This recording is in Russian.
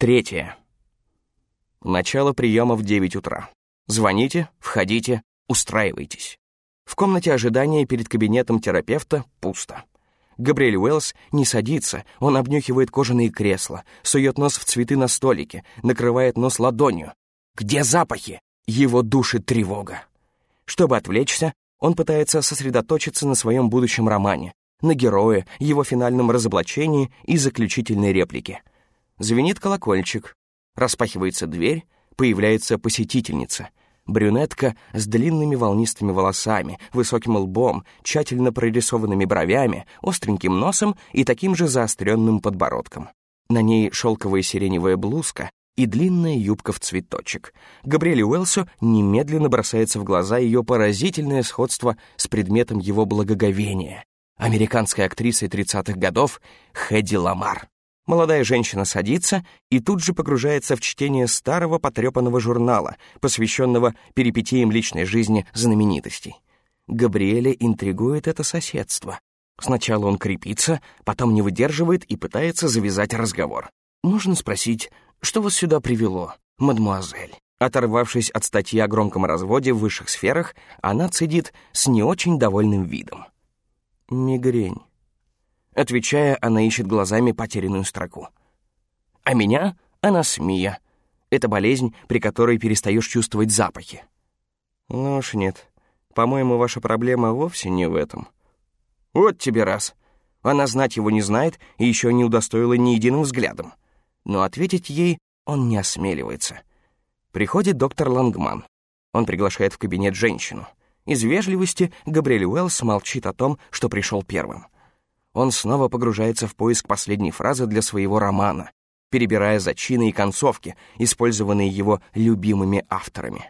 Третье. Начало приема в 9 утра. Звоните, входите, устраивайтесь. В комнате ожидания перед кабинетом терапевта пусто. Габриэль Уэллс не садится, он обнюхивает кожаные кресла, сует нос в цветы на столике, накрывает нос ладонью. Где запахи? Его душит тревога. Чтобы отвлечься, он пытается сосредоточиться на своем будущем романе, на герое, его финальном разоблачении и заключительной реплике. Звенит колокольчик, распахивается дверь, появляется посетительница — Брюнетка с длинными волнистыми волосами, высоким лбом, тщательно прорисованными бровями, остреньким носом и таким же заостренным подбородком. На ней шелковая сиреневая блузка и длинная юбка в цветочек. Габриэле Уэлсу немедленно бросается в глаза ее поразительное сходство с предметом его благоговения — американской актрисой 30-х годов Хэдди Ламар. Молодая женщина садится и тут же погружается в чтение старого потрепанного журнала, посвященного перипетиям личной жизни знаменитостей. Габриэля интригует это соседство. Сначала он крепится, потом не выдерживает и пытается завязать разговор. Можно спросить, что вас сюда привело, мадмуазель? Оторвавшись от статьи о громком разводе в высших сферах, она цедит с не очень довольным видом. Мигрень. Отвечая, она ищет глазами потерянную строку. А меня — анасмия. Это болезнь, при которой перестаешь чувствовать запахи. Ну уж нет. По-моему, ваша проблема вовсе не в этом. Вот тебе раз. Она знать его не знает и еще не удостоила ни единым взглядом. Но ответить ей он не осмеливается. Приходит доктор Лангман. Он приглашает в кабинет женщину. Из вежливости Габриэль Уэллс молчит о том, что пришел первым он снова погружается в поиск последней фразы для своего романа, перебирая зачины и концовки, использованные его любимыми авторами.